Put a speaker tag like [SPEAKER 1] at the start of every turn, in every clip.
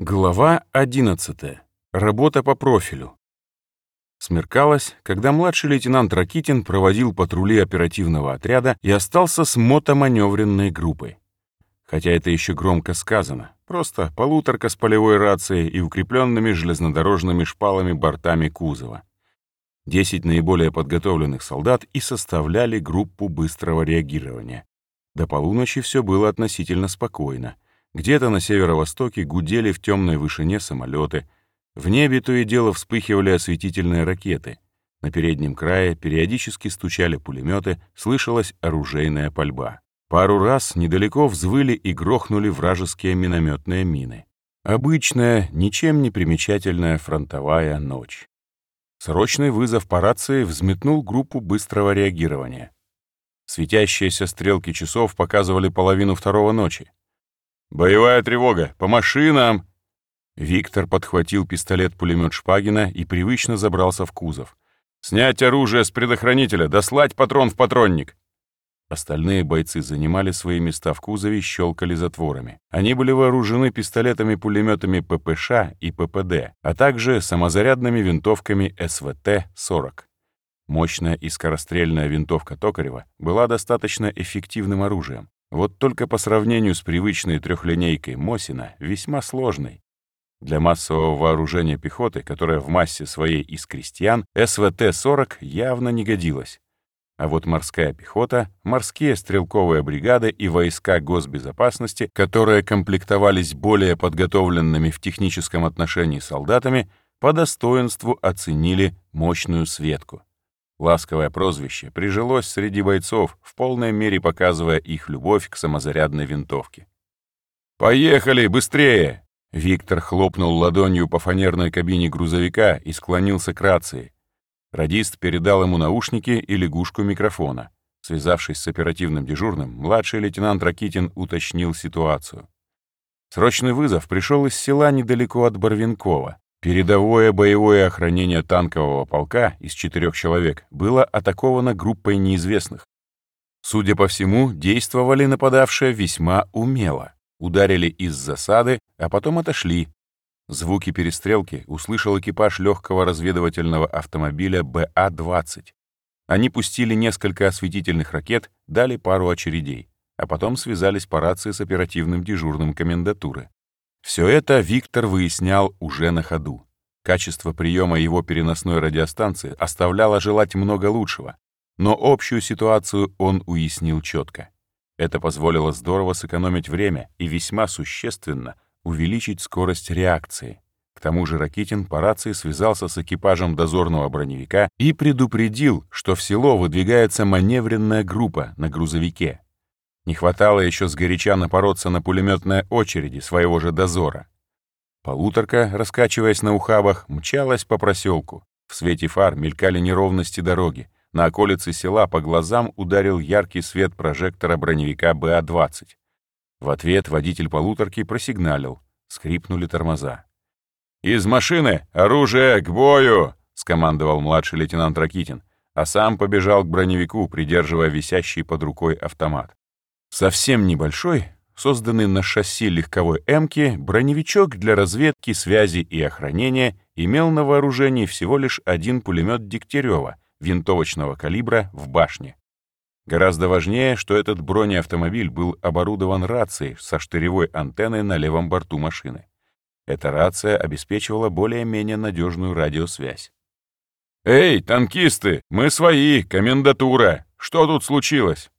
[SPEAKER 1] Глава 11. Работа по профилю. Смеркалось, когда младший лейтенант Ракитин проводил патрули оперативного отряда и остался с мотоманевренной группой. Хотя это еще громко сказано, просто полуторка с полевой рацией и укрепленными железнодорожными шпалами бортами кузова. Десять наиболее подготовленных солдат и составляли группу быстрого реагирования. До полуночи все было относительно спокойно — где-то на северо-востоке гудели в темной вышине самолеты. В небе то и дело вспыхивали осветительные ракеты. На переднем крае периодически стучали пулеметы, слышалась оружейная пальба. Пару раз недалеко взвыли и грохнули вражеские минометные мины. Обычная, ничем не примечательная фронтовая ночь. Срочный вызов по рации взметнул группу быстрого реагирования. Светящиеся стрелки часов показывали половину второго ночи. «Боевая тревога! По машинам!» Виктор подхватил пистолет-пулемет Шпагина и привычно забрался в кузов. «Снять оружие с предохранителя! Дослать патрон в патронник!» Остальные бойцы занимали свои места в кузове, щелкали затворами. Они были вооружены пистолетами-пулеметами ППШ и ППД, а также самозарядными винтовками СВТ-40. Мощная и скорострельная винтовка Токарева была достаточно эффективным оружием. Вот только по сравнению с привычной трехлинейкой Мосина весьма сложной. Для массового вооружения пехоты, которая в массе своей из крестьян, СВТ-40 явно не годилась. А вот морская пехота, морские стрелковые бригады и войска госбезопасности, которые комплектовались более подготовленными в техническом отношении солдатами, по достоинству оценили мощную светку. Ласковое прозвище прижилось среди бойцов, в полной мере показывая их любовь к самозарядной винтовке. «Поехали, быстрее!» Виктор хлопнул ладонью по фанерной кабине грузовика и склонился к рации. Радист передал ему наушники и лягушку микрофона. Связавшись с оперативным дежурным, младший лейтенант Ракитин уточнил ситуацию. Срочный вызов пришел из села недалеко от Барвинкова. Передовое боевое охранение танкового полка из четырех человек было атаковано группой неизвестных. Судя по всему, действовали нападавшие весьма умело. Ударили из засады, а потом отошли. Звуки перестрелки услышал экипаж легкого разведывательного автомобиля БА-20. Они пустили несколько осветительных ракет, дали пару очередей, а потом связались по рации с оперативным дежурным комендатуры. Все это Виктор выяснял уже на ходу. Качество приема его переносной радиостанции оставляло желать много лучшего, но общую ситуацию он уяснил четко. Это позволило здорово сэкономить время и весьма существенно увеличить скорость реакции. К тому же Ракитин по рации связался с экипажем дозорного броневика и предупредил, что в село выдвигается маневренная группа на грузовике. Не хватало еще сгоряча напороться на пулеметные очереди своего же дозора. Полуторка, раскачиваясь на ухабах, мчалась по проселку. В свете фар мелькали неровности дороги. На околице села по глазам ударил яркий свет прожектора броневика БА-20. В ответ водитель полуторки просигналил. Скрипнули тормоза. «Из машины! Оружие! К бою!» — скомандовал младший лейтенант Ракитин, а сам побежал к броневику, придерживая висящий под рукой автомат. Совсем небольшой, созданный на шасси легковой «Эмки», броневичок для разведки, связи и охранения имел на вооружении всего лишь один пулемет Дегтярева винтовочного калибра в башне. Гораздо важнее, что этот бронеавтомобиль был оборудован рацией со штыревой антенной на левом борту машины. Эта рация обеспечивала более-менее надежную радиосвязь. «Эй, танкисты, мы свои, комендатура! Что тут случилось?»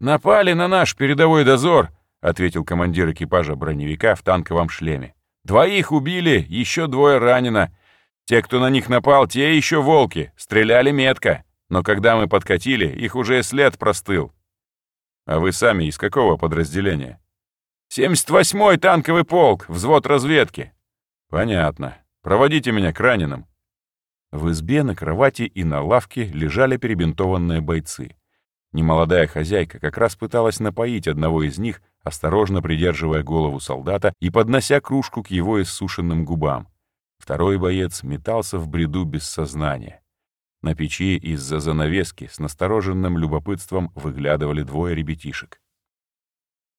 [SPEAKER 1] «Напали на наш передовой дозор», — ответил командир экипажа броневика в танковом шлеме. «Двоих убили, еще двое ранено. Те, кто на них напал, те еще волки, стреляли метко. Но когда мы подкатили, их уже след простыл». «А вы сами из какого подразделения?» «78-й танковый полк, взвод разведки». «Понятно. Проводите меня к раненым». В избе на кровати и на лавке лежали перебинтованные бойцы. Немолодая хозяйка как раз пыталась напоить одного из них, осторожно придерживая голову солдата и поднося кружку к его иссушенным губам. Второй боец метался в бреду без сознания. На печи из-за занавески с настороженным любопытством выглядывали двое ребятишек.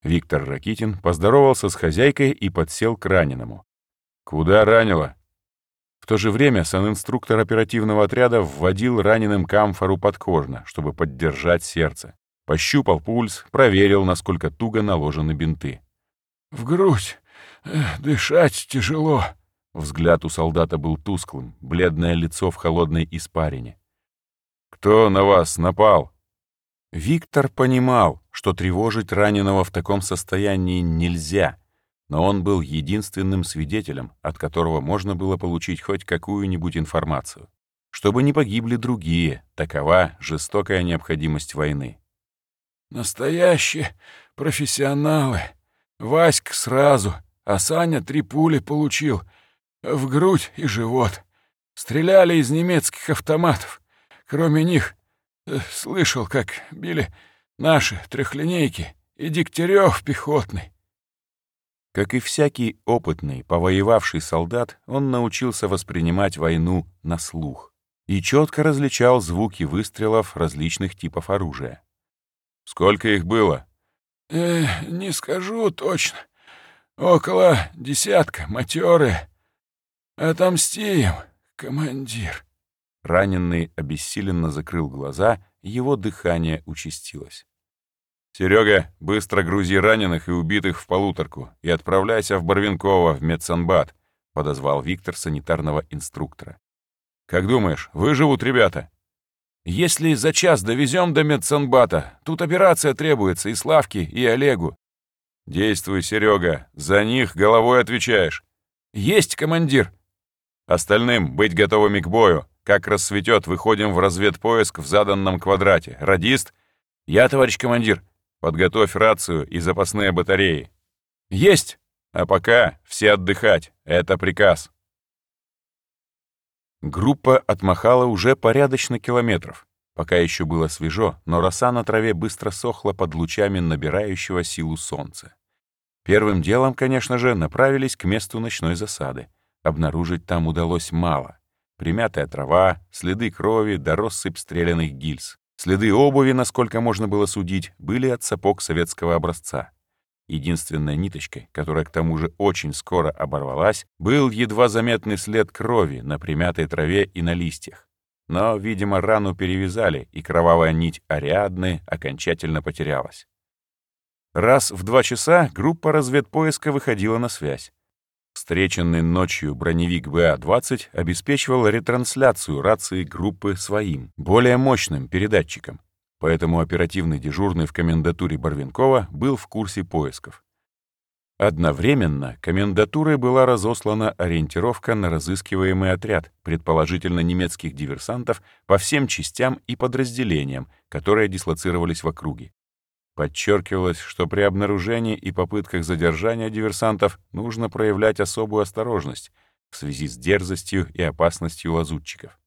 [SPEAKER 1] Виктор Ракитин поздоровался с хозяйкой и подсел к раненому. «Куда ранило?» В то же время санинструктор оперативного отряда вводил раненым камфору подкожно, чтобы поддержать сердце. Пощупал пульс, проверил, насколько туго наложены бинты.
[SPEAKER 2] «В грудь! Дышать тяжело!»
[SPEAKER 1] Взгляд у солдата был тусклым, бледное лицо в холодной испарине. «Кто на вас напал?» Виктор понимал, что тревожить раненого в таком состоянии нельзя, но он был единственным свидетелем, от которого можно было получить хоть какую-нибудь информацию. Чтобы не погибли другие, такова жестокая необходимость войны.
[SPEAKER 2] «Настоящие профессионалы. Васька сразу, а Саня три пули получил. В грудь и живот. Стреляли из немецких автоматов. Кроме них, э, слышал, как били наши трехлинейки и Дегтярев пехотный.
[SPEAKER 1] Как и всякий опытный, повоевавший солдат, он научился воспринимать войну на слух и четко различал звуки выстрелов различных типов оружия. «Сколько их было?»
[SPEAKER 2] э, «Не скажу точно. Около десятка, матерые. Отомстим, командир».
[SPEAKER 1] Раненый обессиленно закрыл глаза, его дыхание участилось. «Серега, быстро грузи раненых и убитых в полуторку и отправляйся в Барвинково, в медсанбат», — подозвал Виктор санитарного инструктора. «Как думаешь, выживут ребята?»
[SPEAKER 2] «Если за час довезем до медсанбата, тут операция требуется и Славке, и Олегу».
[SPEAKER 1] «Действуй, Серега, за них головой отвечаешь».
[SPEAKER 2] «Есть, командир!»
[SPEAKER 1] «Остальным быть готовыми к бою. Как рассветет, выходим в разведпоиск в заданном квадрате. Радист?»
[SPEAKER 2] «Я, товарищ командир».
[SPEAKER 1] Подготовь рацию и запасные батареи.
[SPEAKER 2] Есть!
[SPEAKER 1] А пока все отдыхать. Это приказ. Группа отмахала уже порядочно километров. Пока еще было свежо, но роса на траве быстро сохла под лучами набирающего силу солнца. Первым делом, конечно же, направились к месту ночной засады. Обнаружить там удалось мало. Примятая трава, следы крови да россыпь стрелянных гильз. Следы обуви, насколько можно было судить, были от сапог советского образца. Единственной ниточкой, которая к тому же очень скоро оборвалась, был едва заметный след крови на примятой траве и на листьях. Но, видимо, рану перевязали, и кровавая нить Ариадны окончательно потерялась. Раз в два часа группа разведпоиска выходила на связь. Встреченный ночью броневик БА-20 обеспечивал ретрансляцию рации группы своим, более мощным передатчиком, поэтому оперативный дежурный в комендатуре Барвинкова был в курсе поисков. Одновременно комендатурой была разослана ориентировка на разыскиваемый отряд, предположительно немецких диверсантов, по всем частям и подразделениям, которые дислоцировались в округе. Подчеркивалось, что при обнаружении и попытках задержания диверсантов нужно проявлять особую осторожность в связи с дерзостью и опасностью лазутчиков.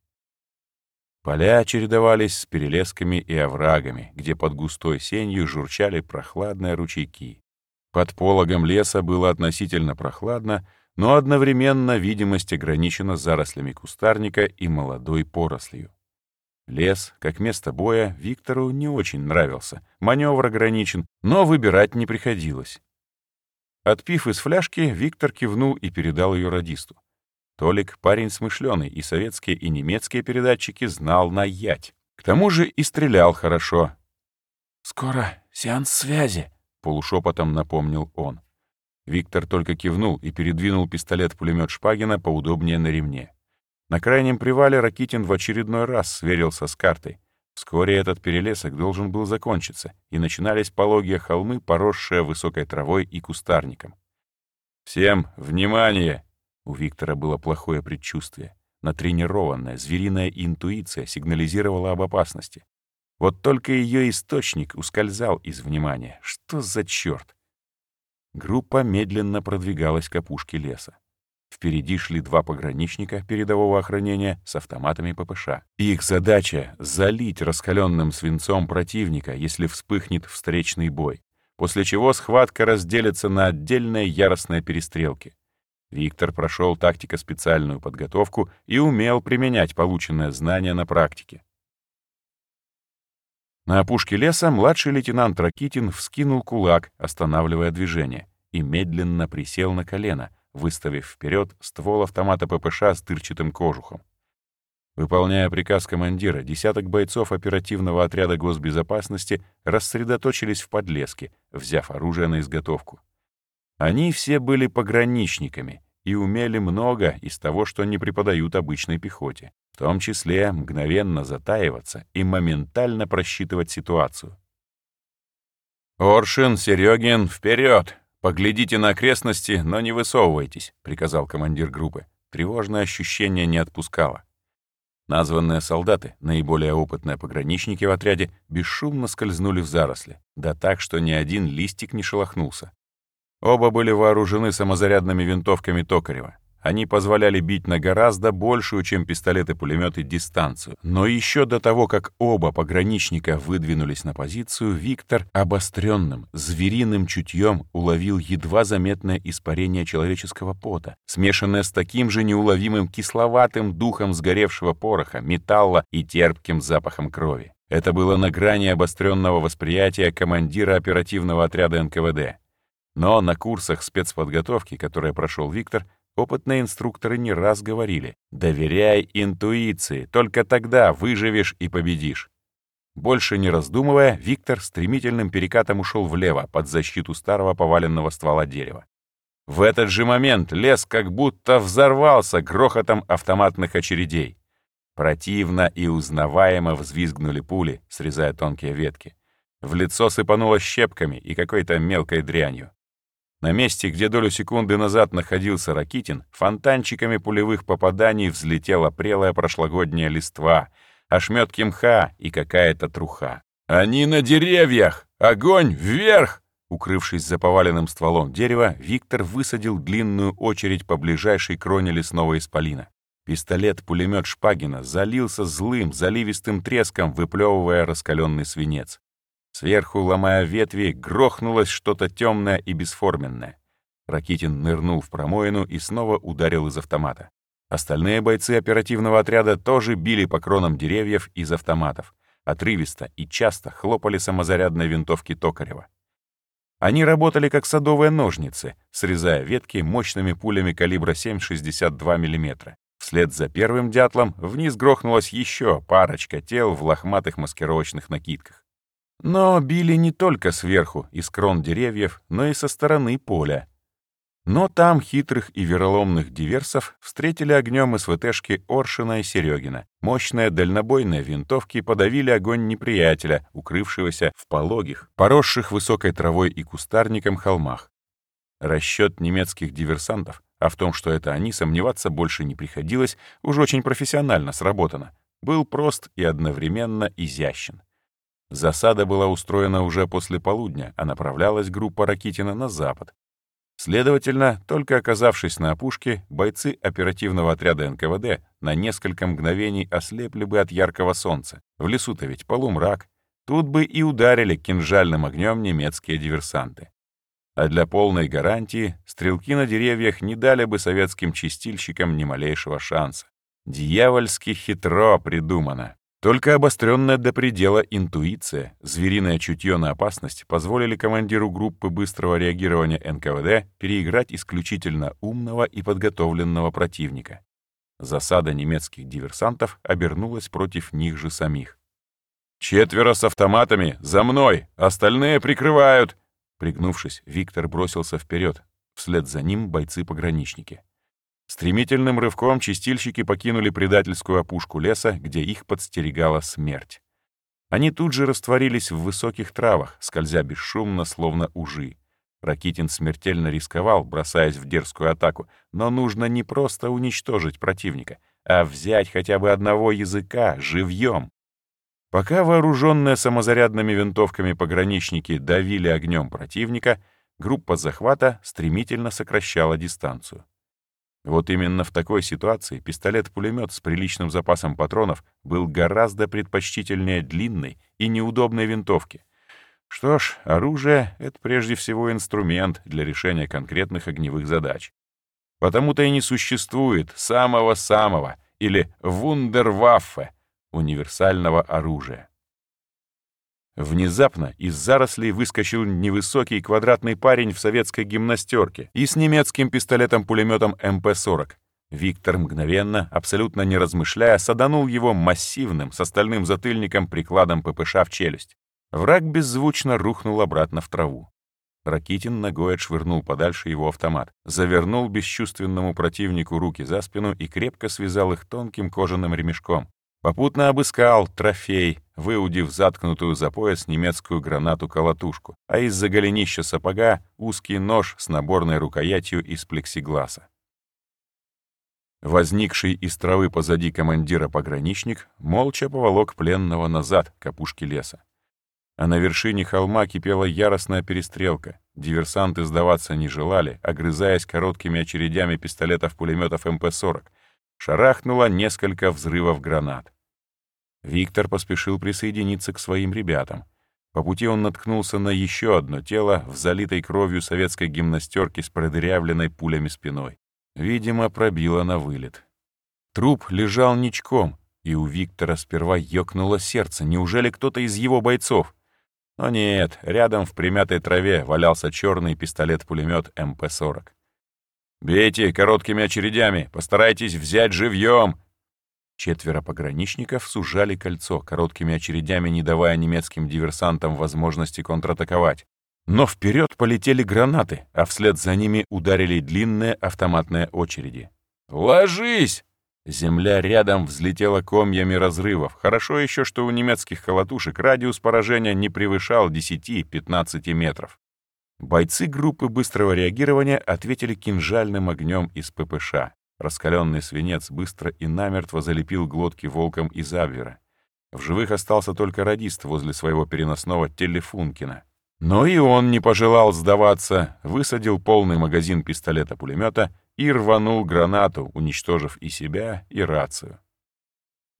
[SPEAKER 1] Поля чередовались с перелесками и оврагами, где под густой сенью журчали прохладные ручейки. Под пологом леса было относительно прохладно, но одновременно видимость ограничена зарослями кустарника и молодой порослью. Лес, как место боя, Виктору не очень нравился. Маневр ограничен, но выбирать не приходилось. Отпив из фляжки, Виктор кивнул и передал ее радисту. Толик — парень смышленый, и советские, и немецкие передатчики знал наять. К тому же и стрелял хорошо.
[SPEAKER 2] «Скоро сеанс связи», — полушепотом напомнил он.
[SPEAKER 1] Виктор только кивнул и передвинул пистолет-пулемет Шпагина поудобнее на ремне. На крайнем привале Ракитин в очередной раз сверился с картой. Вскоре этот перелесок должен был закончиться, и начинались пологие холмы, поросшие высокой травой и кустарником. «Всем внимание!» У Виктора было плохое предчувствие. Натренированная звериная интуиция сигнализировала об опасности. Вот только ее источник ускользал из внимания. Что за черт? Группа медленно продвигалась к опушке леса. Впереди шли два пограничника передового охранения с автоматами ППШ. Их задача — залить раскаленным свинцом противника, если вспыхнет встречный бой, после чего схватка разделится на отдельные яростные перестрелки. Виктор прошел тактико-специальную подготовку и умел применять полученное знание на практике. На опушке леса младший лейтенант Ракитин вскинул кулак, останавливая движение, и медленно присел на колено — выставив вперед ствол автомата ППШ с тырчатым кожухом. Выполняя приказ командира, десяток бойцов оперативного отряда госбезопасности рассредоточились в подлеске, взяв оружие на изготовку. Они все были пограничниками и умели много из того, что не преподают обычной пехоте, в том числе мгновенно затаиваться и моментально просчитывать ситуацию. «Оршин, Серегин, вперед! Поглядите на окрестности, но не высовывайтесь», — приказал командир группы. Тревожное ощущение не отпускало. Названные солдаты, наиболее опытные пограничники в отряде, бесшумно скользнули в заросли, да так, что ни один листик не шелохнулся. Оба были вооружены самозарядными винтовками Токарева. Они позволяли бить на гораздо большую, чем пистолеты-пулеметы, дистанцию. Но еще до того, как оба пограничника выдвинулись на позицию, Виктор обостренным, звериным чутьем уловил едва заметное испарение человеческого пота, смешанное с таким же неуловимым кисловатым духом сгоревшего пороха, металла и терпким запахом крови. Это было на грани обостренного восприятия командира оперативного отряда НКВД. Но на курсах спецподготовки, которые прошел Виктор, Опытные инструкторы не раз говорили «доверяй интуиции, только тогда выживешь и победишь». Больше не раздумывая, Виктор стремительным перекатом ушел влево, под защиту старого поваленного ствола дерева. В этот же момент лес как будто взорвался грохотом автоматных очередей. Противно и узнаваемо взвизгнули пули, срезая тонкие ветки. В лицо сыпануло щепками и какой-то мелкой дрянью. На месте, где долю секунды назад находился Ракитин, фонтанчиками пулевых попаданий взлетела прелая прошлогодняя листва, ошметки мха и какая-то труха. «Они на деревьях! Огонь вверх!» Укрывшись за поваленным стволом дерева, Виктор высадил длинную очередь по ближайшей кроне лесного исполина. Пистолет-пулемет Шпагина залился злым, заливистым треском, выплевывая раскаленный свинец. Сверху, ломая ветви, грохнулось что-то темное и бесформенное. Ракитин нырнул в промоину и снова ударил из автомата. Остальные бойцы оперативного отряда тоже били по кронам деревьев из автоматов. Отрывисто и часто хлопали самозарядные винтовки Токарева. Они работали как садовые ножницы, срезая ветки мощными пулями калибра 7,62 мм. Вслед за первым дятлом вниз грохнулась еще парочка тел в лохматых маскировочных накидках. Но били не только сверху, из крон деревьев, но и со стороны поля. Но там хитрых и вероломных диверсов встретили огнем СВТшки Оршина и Серегина. Мощные дальнобойные винтовки подавили огонь неприятеля, укрывшегося в пологих, поросших высокой травой и кустарником холмах. Расчет немецких диверсантов, а в том, что это они, сомневаться больше не приходилось, уже очень профессионально сработано, был прост и одновременно изящен. Засада была устроена уже после полудня, а направлялась группа Ракитина на запад. Следовательно, только оказавшись на опушке, бойцы оперативного отряда НКВД на несколько мгновений ослепли бы от яркого солнца. В лесу-то ведь полумрак. Тут бы и ударили кинжальным огнем немецкие диверсанты. А для полной гарантии стрелки на деревьях не дали бы советским чистильщикам ни малейшего шанса. Дьявольски хитро придумано. Только обостренная до предела интуиция, звериное чутье на опасность позволили командиру группы быстрого реагирования НКВД переиграть исключительно умного и подготовленного противника. Засада немецких диверсантов обернулась против них же самих. «Четверо с автоматами! За мной! Остальные прикрывают!» Пригнувшись, Виктор бросился вперед. Вслед за ним бойцы-пограничники. Стремительным рывком чистильщики покинули предательскую опушку леса, где их подстерегала смерть. Они тут же растворились в высоких травах, скользя бесшумно, словно ужи. Ракитин смертельно рисковал, бросаясь в дерзкую атаку, но нужно не просто уничтожить противника, а взять хотя бы одного языка живьем. Пока вооруженные самозарядными винтовками пограничники давили огнем противника, группа захвата стремительно сокращала дистанцию. Вот именно в такой ситуации пистолет-пулемет с приличным запасом патронов был гораздо предпочтительнее длинной и неудобной винтовки. Что ж, оружие — это прежде всего инструмент для решения конкретных огневых задач. Потому-то и не существует самого-самого или вундерваффе — универсального оружия. Внезапно из зарослей выскочил невысокий квадратный парень в советской гимнастерке и с немецким пистолетом-пулеметом МП-40. Виктор мгновенно, абсолютно не размышляя, саданул его массивным с остальным затыльником прикладом ППШ в челюсть. Враг беззвучно рухнул обратно в траву. Ракитин ногой отшвырнул подальше его автомат, завернул бесчувственному противнику руки за спину и крепко связал их тонким кожаным ремешком. Попутно обыскал трофей, выудив заткнутую за пояс немецкую гранату-колотушку, а из-за голенища сапога узкий нож с наборной рукоятью из плексигласа. Возникший из травы позади командира пограничник молча поволок пленного назад к опушке леса. А на вершине холма кипела яростная перестрелка. Диверсанты сдаваться не желали, огрызаясь короткими очередями пистолетов-пулеметов МП-40. Шарахнуло несколько взрывов гранат. Виктор поспешил присоединиться к своим ребятам. По пути он наткнулся на еще одно тело в залитой кровью советской гимнастерки с продырявленной пулями спиной. Видимо, пробило на вылет. Труп лежал ничком, и у Виктора сперва ёкнуло сердце. Неужели кто-то из его бойцов? Но нет, рядом в примятой траве валялся черный пистолет-пулемет МП-40. «Бейте короткими очередями, постарайтесь взять живьем!» Четверо пограничников сужали кольцо, короткими очередями не давая немецким диверсантам возможности контратаковать. Но вперед полетели гранаты, а вслед за ними ударили длинные автоматные очереди. «Ложись!» Земля рядом взлетела комьями разрывов. Хорошо еще, что у немецких колотушек радиус поражения не превышал 10-15 метров. Бойцы группы быстрого реагирования ответили кинжальным огнем из ППШ. Раскаленный свинец быстро и намертво залепил глотки волком из Абвера. В живых остался только радист возле своего переносного телефункина. Но и он не пожелал сдаваться, высадил полный магазин пистолета-пулемета и рванул гранату, уничтожив и себя, и рацию.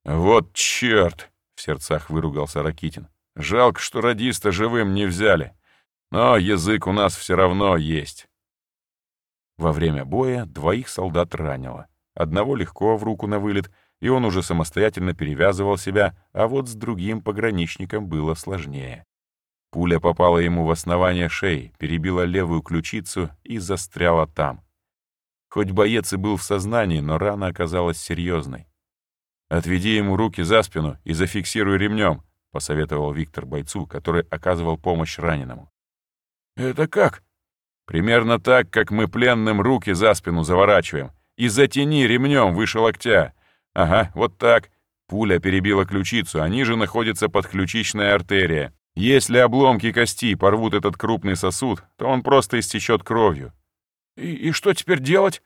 [SPEAKER 1] «Вот черт!» — в сердцах выругался Ракитин. «Жалко, что радиста живым не взяли. Но язык у нас все равно есть». Во время боя двоих солдат ранило. Одного легко в руку на вылет, и он уже самостоятельно перевязывал себя, а вот с другим пограничником было сложнее. Пуля попала ему в основание шеи, перебила левую ключицу и застряла там. Хоть боец и был в сознании, но рана оказалась серьезной. «Отведи ему руки за спину и зафиксируй ремнем», — посоветовал Виктор бойцу, который оказывал помощь раненому. «Это как?» «Примерно так, как мы пленным руки за спину заворачиваем. И затяни ремнем выше локтя. Ага, вот так. Пуля перебила ключицу, а ниже находится подключичная артерия. Если обломки кости порвут этот крупный сосуд, то он просто истечет кровью. И, и что теперь делать?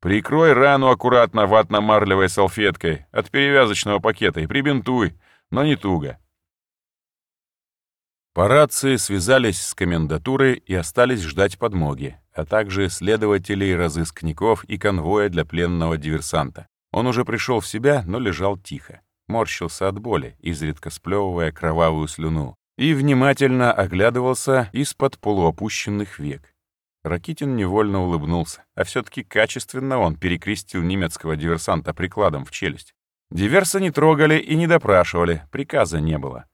[SPEAKER 1] Прикрой рану аккуратно ватно-марлевой салфеткой от перевязочного пакета и прибинтуй, но не туго. По рации связались с комендатурой и остались ждать подмоги, а также следователей, разыскников и конвоя для пленного диверсанта. Он уже пришел в себя, но лежал тихо, морщился от боли, изредка сплевывая кровавую слюну, и внимательно оглядывался из-под полуопущенных век. Ракитин невольно улыбнулся, а все-таки качественно он перекрестил немецкого диверсанта прикладом в челюсть. Диверса не трогали и не допрашивали, приказа не было.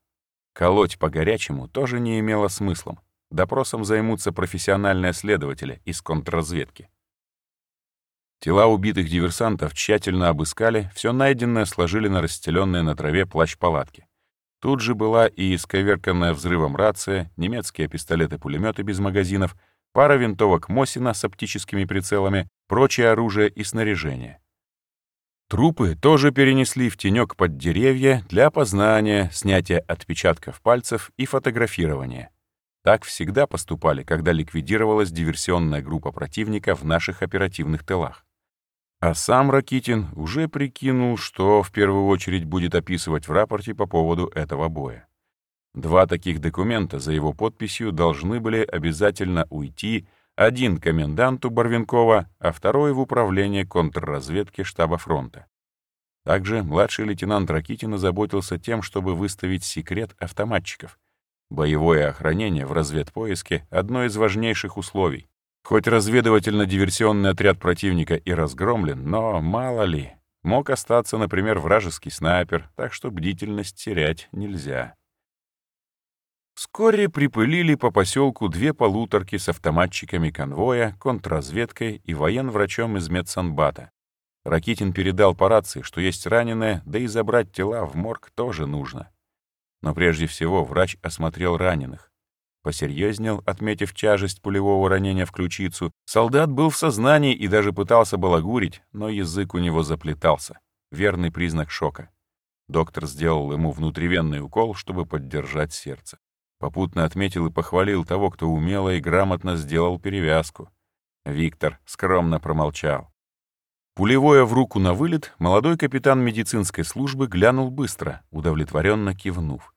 [SPEAKER 1] Колоть по-горячему тоже не имело смыслом. Допросом займутся профессиональные следователи из контрразведки. Тела убитых диверсантов тщательно обыскали, все найденное сложили на расстеленные на траве плащ-палатки. Тут же была и исковерканная взрывом рация, немецкие пистолеты-пулеметы без магазинов — пара винтовок Мосина с оптическими прицелами, прочее оружие и снаряжение. Трупы тоже перенесли в тенек под деревья для опознания, снятия отпечатков пальцев и фотографирования. Так всегда поступали, когда ликвидировалась диверсионная группа противника в наших оперативных тылах. А сам Ракитин уже прикинул, что в первую очередь будет описывать в рапорте по поводу этого боя. Два таких документа за его подписью должны были обязательно уйти, один коменданту Барвинкова, а второй в управление контрразведки штаба фронта. Также младший лейтенант Ракитин озаботился тем, чтобы выставить секрет автоматчиков. Боевое охранение в разведпоиске — одно из важнейших условий. Хоть разведывательно-диверсионный отряд противника и разгромлен, но мало ли, мог остаться, например, вражеский снайпер, так что бдительность терять нельзя. Вскоре припылили по поселку две полуторки с автоматчиками конвоя, контрразведкой и военврачом из медсанбата. Ракитин передал по рации, что есть раненые, да и забрать тела в морг тоже нужно. Но прежде всего врач осмотрел раненых. Посерьезнел, отметив тяжесть пулевого ранения в ключицу. Солдат был в сознании и даже пытался балагурить, но язык у него заплетался. Верный признак шока. Доктор сделал ему внутривенный укол, чтобы поддержать сердце. Попутно отметил и похвалил того, кто умело и грамотно сделал перевязку. Виктор скромно промолчал. Пулевое в руку на вылет, молодой капитан медицинской службы глянул быстро, удовлетворенно кивнув.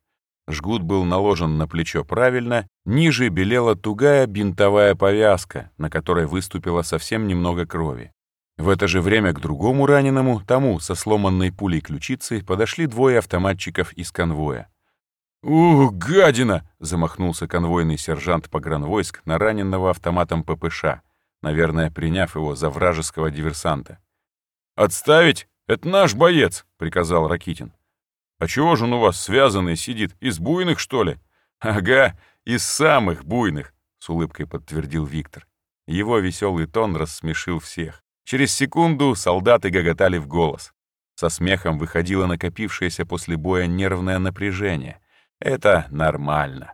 [SPEAKER 1] Жгут был наложен на плечо правильно, ниже белела тугая бинтовая повязка, на которой выступило совсем немного крови. В это же время к другому раненому, тому со сломанной пулей ключицы, подошли двое автоматчиков из конвоя.
[SPEAKER 2] «Ух, гадина!» — замахнулся конвойный сержант погранвойск на раненного автоматом ППШ, наверное, приняв его за вражеского диверсанта. «Отставить! Это наш боец!» — приказал Ракитин. «А чего же он у вас связанный сидит? Из буйных, что ли?» «Ага, из самых буйных!» — с улыбкой подтвердил Виктор. Его веселый тон рассмешил всех. Через секунду солдаты гоготали в голос. Со смехом выходило накопившееся после боя нервное напряжение. Это нормально.